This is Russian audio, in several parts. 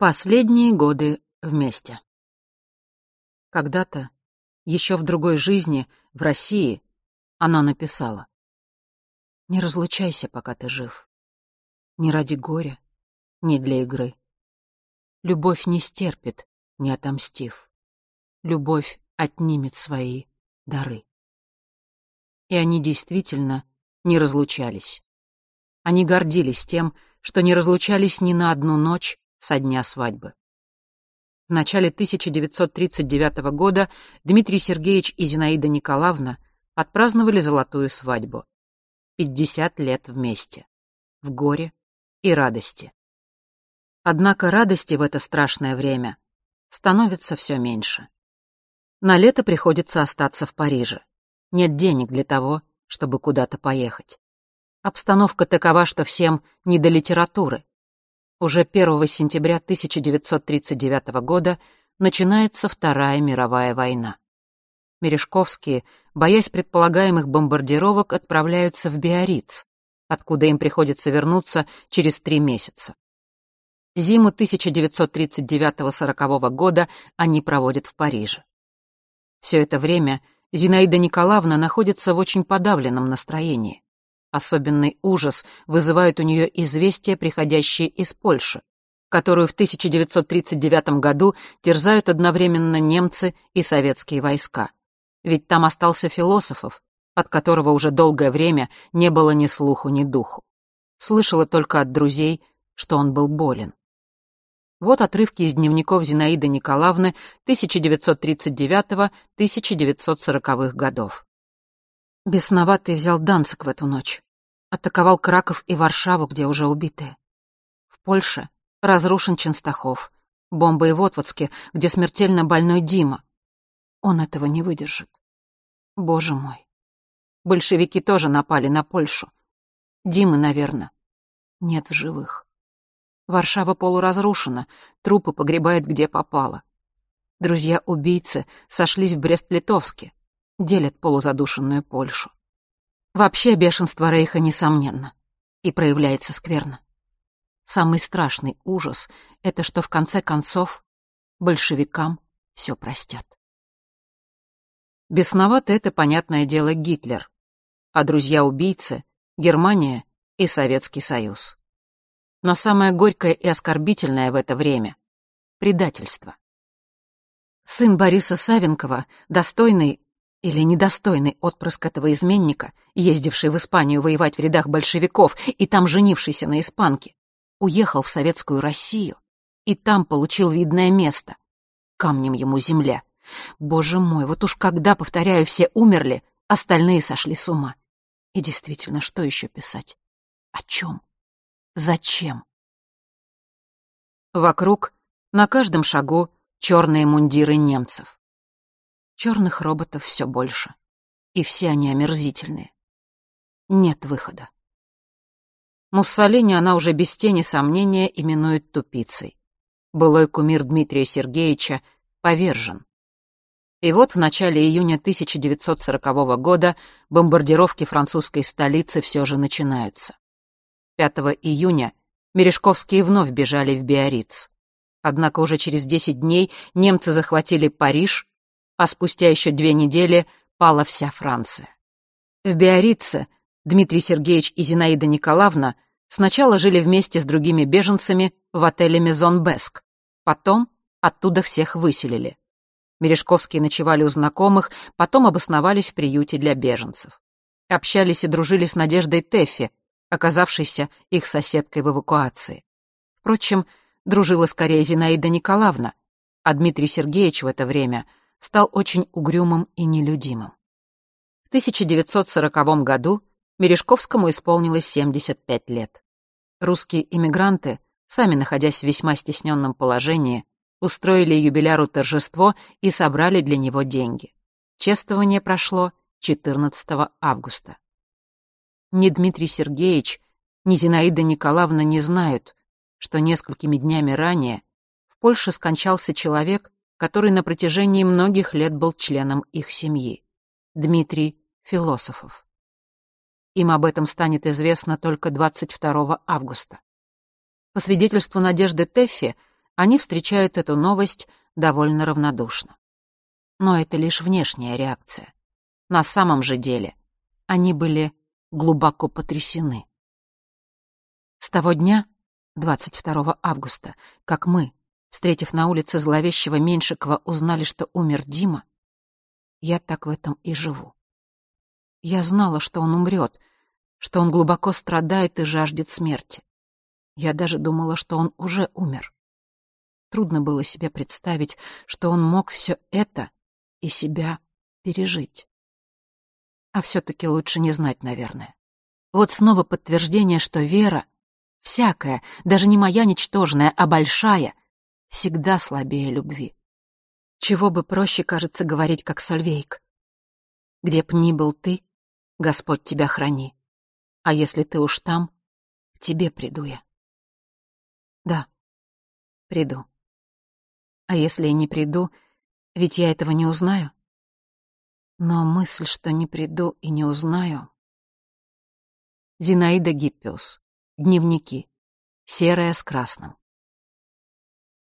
Последние годы вместе. Когда-то, еще в другой жизни, в России, она написала. «Не разлучайся, пока ты жив. Ни ради горя, ни для игры. Любовь не стерпит, не отомстив. Любовь отнимет свои дары». И они действительно не разлучались. Они гордились тем, что не разлучались ни на одну ночь, со дня свадьбы. В начале 1939 года Дмитрий Сергеевич и Зинаида Николаевна отпраздновали золотую свадьбу. 50 лет вместе. В горе и радости. Однако радости в это страшное время становится все меньше. На лето приходится остаться в Париже. Нет денег для того, чтобы куда-то поехать. Обстановка такова, что всем не до литературы. Уже 1 сентября 1939 года начинается Вторая мировая война. Мережковские, боясь предполагаемых бомбардировок, отправляются в Биарриц, откуда им приходится вернуться через три месяца. Зиму 1939-40 года они проводят в Париже. Все это время Зинаида Николаевна находится в очень подавленном настроении. Особенный ужас вызывают у нее известия, приходящие из Польши, которую в 1939 году терзают одновременно немцы и советские войска. Ведь там остался философов, от которого уже долгое время не было ни слуху, ни духу. Слышала только от друзей, что он был болен. Вот отрывки из дневников Зинаиды Николаевны 1939-1940 годов. Бесноватый взял Данцик в эту ночь. Атаковал Краков и Варшаву, где уже убитые. В Польше разрушен Ченстахов. Бомбы и в Отводске, где смертельно больной Дима. Он этого не выдержит. Боже мой. Большевики тоже напали на Польшу. Димы, наверное, нет в живых. Варшава полуразрушена, трупы погребают где попало. Друзья-убийцы сошлись в Брест-Литовске делят полузадушенную Польшу. Вообще бешенство Рейха несомненно и проявляется скверно. Самый страшный ужас — это что в конце концов большевикам все простят. Бесновато это, понятное дело, Гитлер, а друзья-убийцы — Германия и Советский Союз. Но самое горькое и оскорбительное в это время — предательство. Сын Бориса Савенкова, достойный, или недостойный отпрыск этого изменника, ездивший в Испанию воевать в рядах большевиков и там женившийся на испанке, уехал в советскую Россию и там получил видное место. Камнем ему земля. Боже мой, вот уж когда, повторяю, все умерли, остальные сошли с ума. И действительно, что еще писать? О чем? Зачем? Вокруг, на каждом шагу, черные мундиры немцев. Черных роботов все больше. И все они омерзительные. Нет выхода. Муссолини она уже без тени сомнения именует тупицей. Былой кумир Дмитрия Сергеевича повержен. И вот в начале июня 1940 года бомбардировки французской столицы все же начинаются. 5 июня Мережковские вновь бежали в Биарриц. Однако уже через 10 дней немцы захватили Париж, а спустя еще две недели пала вся Франция. В Биорице Дмитрий Сергеевич и Зинаида Николаевна сначала жили вместе с другими беженцами в отеле «Мезон Беск», потом оттуда всех выселили. Мережковские ночевали у знакомых, потом обосновались в приюте для беженцев. Общались и дружили с Надеждой Теффи, оказавшейся их соседкой в эвакуации. Впрочем, дружила скорее Зинаида Николаевна, а Дмитрий Сергеевич в это время — стал очень угрюмым и нелюдимым. В 1940 году Мережковскому исполнилось 75 лет. Русские иммигранты, сами находясь в весьма стесненном положении, устроили юбиляру торжество и собрали для него деньги. Чествование прошло 14 августа. Ни Дмитрий Сергеевич, ни Зинаида Николаевна не знают, что несколькими днями ранее в Польше скончался человек, который на протяжении многих лет был членом их семьи. Дмитрий Философов. Им об этом станет известно только 22 августа. По свидетельству Надежды Теффи, они встречают эту новость довольно равнодушно. Но это лишь внешняя реакция. На самом же деле они были глубоко потрясены. С того дня, 22 августа, как мы, встретив на улице зловещего Меньшикова, узнали, что умер Дима, я так в этом и живу. Я знала, что он умрет, что он глубоко страдает и жаждет смерти. Я даже думала, что он уже умер. Трудно было себе представить, что он мог все это и себя пережить. А все-таки лучше не знать, наверное. Вот снова подтверждение, что вера, всякая, даже не моя ничтожная, а большая, всегда слабее любви. Чего бы проще, кажется, говорить, как Сольвейк. Где б ни был ты, Господь тебя храни. А если ты уж там, к тебе приду я. Да, приду. А если и не приду, ведь я этого не узнаю. Но мысль, что не приду и не узнаю... Зинаида Гиппиус. Дневники. Серая с красным.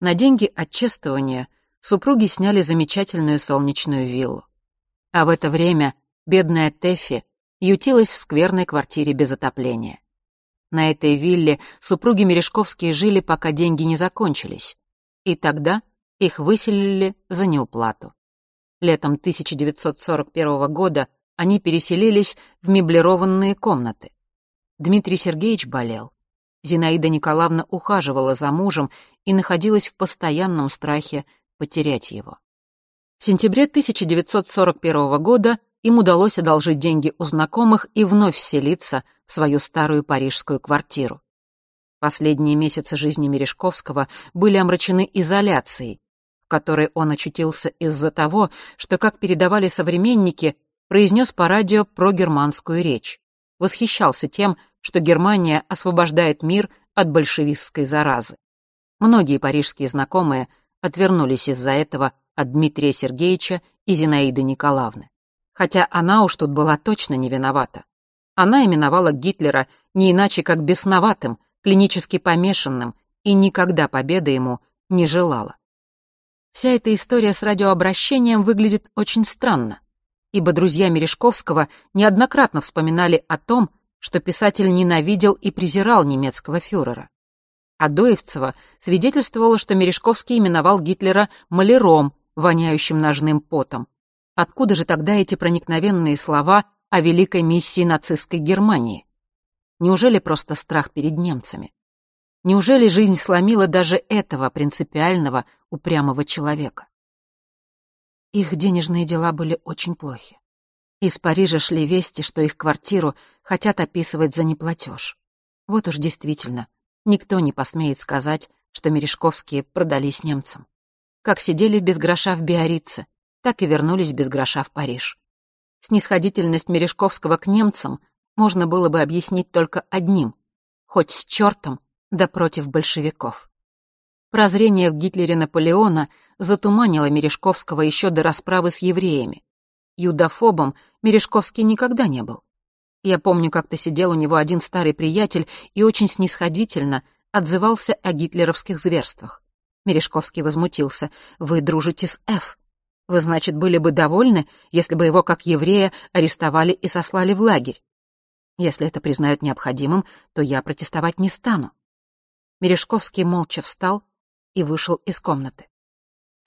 На деньги от чествования супруги сняли замечательную солнечную виллу. А в это время бедная Теффи ютилась в скверной квартире без отопления. На этой вилле супруги Мережковские жили, пока деньги не закончились. И тогда их выселили за неуплату. Летом 1941 года они переселились в меблированные комнаты. Дмитрий Сергеевич болел. Зинаида Николаевна ухаживала за мужем и находилась в постоянном страхе потерять его. В сентябре 1941 года им удалось одолжить деньги у знакомых и вновь вселиться в свою старую парижскую квартиру. Последние месяцы жизни Мережковского были омрачены изоляцией, в которой он очутился из-за того, что, как передавали современники, произнес по радио про германскую речь. Восхищался тем, что Германия освобождает мир от большевистской заразы. Многие парижские знакомые отвернулись из-за этого от Дмитрия Сергеевича и Зинаиды Николаевны. Хотя она уж тут была точно не виновата. Она именовала Гитлера не иначе как бесноватым, клинически помешанным и никогда победы ему не желала. Вся эта история с радиообращением выглядит очень странно, ибо друзья Мережковского неоднократно вспоминали о том, что писатель ненавидел и презирал немецкого фюрера. Адоевцева свидетельствовала, что Мережковский именовал Гитлера маляром, воняющим ножным потом. Откуда же тогда эти проникновенные слова о великой миссии нацистской Германии? Неужели просто страх перед немцами? Неужели жизнь сломила даже этого принципиального, упрямого человека? Их денежные дела были очень плохи. Из Парижа шли вести, что их квартиру хотят описывать за неплатеж. Вот уж действительно, никто не посмеет сказать, что Мережковские продались немцам. Как сидели без гроша в Биорице, так и вернулись без гроша в Париж. Снисходительность Мережковского к немцам можно было бы объяснить только одним — хоть с чертом, да против большевиков. Прозрение в Гитлере Наполеона затуманило Мережковского еще до расправы с евреями. Юдофобом Мережковский никогда не был. Я помню, как-то сидел у него один старый приятель и очень снисходительно отзывался о гитлеровских зверствах. Мережковский возмутился. «Вы дружите с Ф. Вы, значит, были бы довольны, если бы его, как еврея, арестовали и сослали в лагерь? Если это признают необходимым, то я протестовать не стану». Мережковский молча встал и вышел из комнаты.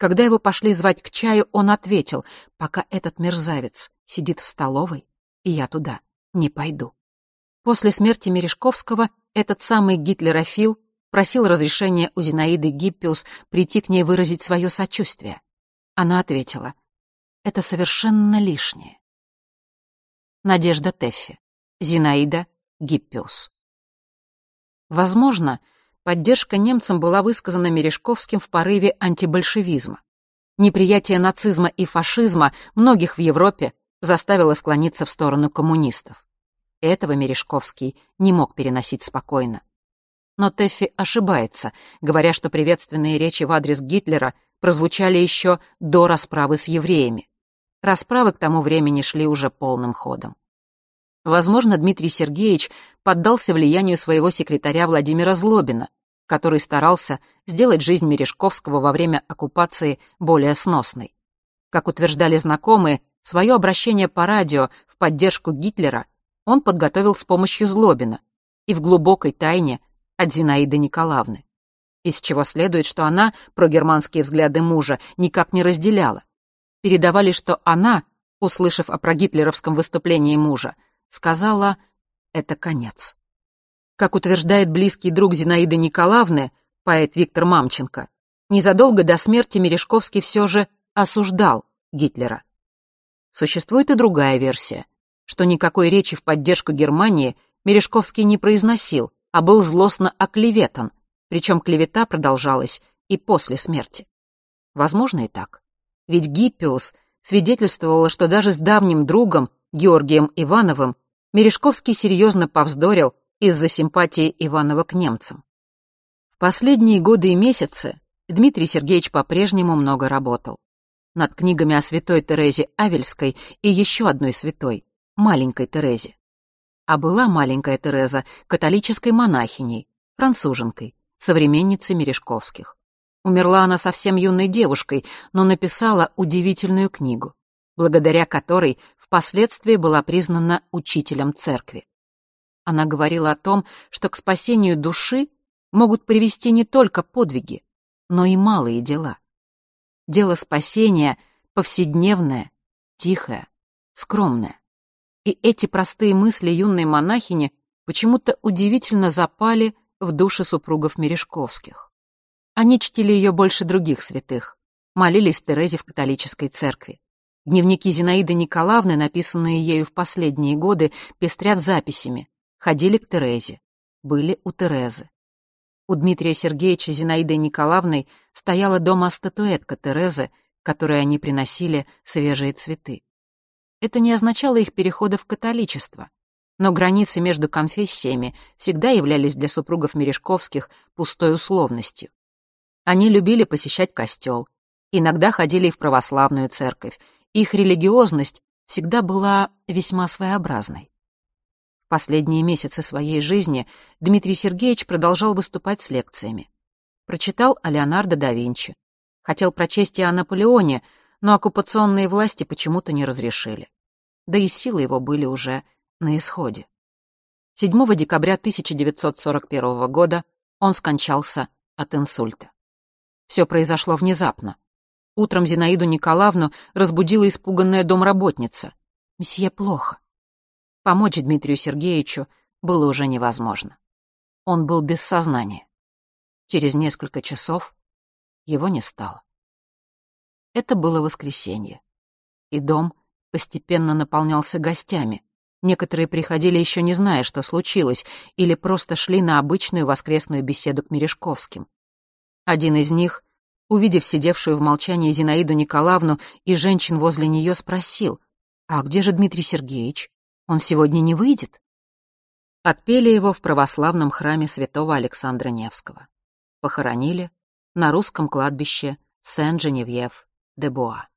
Когда его пошли звать к чаю, он ответил, пока этот мерзавец сидит в столовой, и я туда не пойду. После смерти Мережковского этот самый гитлерофил просил разрешения у Зинаиды Гиппиус прийти к ней выразить свое сочувствие. Она ответила, это совершенно лишнее. Надежда Теффи. Зинаида Гиппиус. Возможно, поддержка немцам была высказана Мережковским в порыве антибольшевизма. Неприятие нацизма и фашизма многих в Европе заставило склониться в сторону коммунистов. Этого Мережковский не мог переносить спокойно. Но Теффи ошибается, говоря, что приветственные речи в адрес Гитлера прозвучали еще до расправы с евреями. Расправы к тому времени шли уже полным ходом. Возможно, Дмитрий Сергеевич поддался влиянию своего секретаря Владимира Злобина, который старался сделать жизнь Мережковского во время оккупации более сносной. Как утверждали знакомые, свое обращение по радио в поддержку Гитлера он подготовил с помощью Злобина и в глубокой тайне от Зинаиды Николаевны, из чего следует, что она про германские взгляды мужа никак не разделяла. Передавали, что она, услышав о прогитлеровском выступлении мужа, сказала «это конец». Как утверждает близкий друг Зинаиды Николаевны, поэт Виктор Мамченко, незадолго до смерти Мережковский все же осуждал Гитлера. Существует и другая версия, что никакой речи в поддержку Германии Мережковский не произносил, а был злостно оклеветан, причем клевета продолжалась и после смерти. Возможно и так. Ведь Гиппиус свидетельствовала, что даже с давним другом, Георгием Ивановым, Мережковский серьезно повздорил из-за симпатии Иванова к немцам. В последние годы и месяцы Дмитрий Сергеевич по-прежнему много работал. Над книгами о святой Терезе Авельской и еще одной святой, маленькой Терезе. А была маленькая Тереза католической монахиней, француженкой, современницей Мережковских. Умерла она совсем юной девушкой, но написала удивительную книгу, благодаря которой впоследствии была признана учителем церкви. Она говорила о том, что к спасению души могут привести не только подвиги, но и малые дела. Дело спасения повседневное, тихое, скромное. И эти простые мысли юной монахини почему-то удивительно запали в души супругов Мережковских. Они чтили ее больше других святых, молились Терезе в католической церкви. Дневники Зинаиды Николаевны, написанные ею в последние годы, пестрят записями. Ходили к Терезе, были у Терезы. У Дмитрия Сергеевича Зинаидой Николаевной стояла дома статуэтка Терезы, которой они приносили свежие цветы. Это не означало их перехода в католичество, но границы между конфессиями всегда являлись для супругов Мережковских пустой условностью. Они любили посещать костел, иногда ходили и в православную церковь. Их религиозность всегда была весьма своеобразной. В последние месяцы своей жизни Дмитрий Сергеевич продолжал выступать с лекциями. Прочитал о Леонардо да Винчи. Хотел прочесть и о Наполеоне, но оккупационные власти почему-то не разрешили. Да и силы его были уже на исходе. 7 декабря 1941 года он скончался от инсульта. Все произошло внезапно. Утром Зинаиду Николаевну разбудила испуганная домработница. «Месье плохо». Помочь Дмитрию Сергеевичу было уже невозможно. Он был без сознания. Через несколько часов его не стало. Это было воскресенье, и дом постепенно наполнялся гостями. Некоторые приходили еще не зная, что случилось, или просто шли на обычную воскресную беседу к Мережковским. Один из них, увидев сидевшую в молчании Зинаиду Николаевну и женщин возле нее, спросил, «А где же Дмитрий Сергеевич? Он сегодня не выйдет?» Отпели его в православном храме святого Александра Невского. Похоронили на русском кладбище Сен-Женевьев-де-Буа.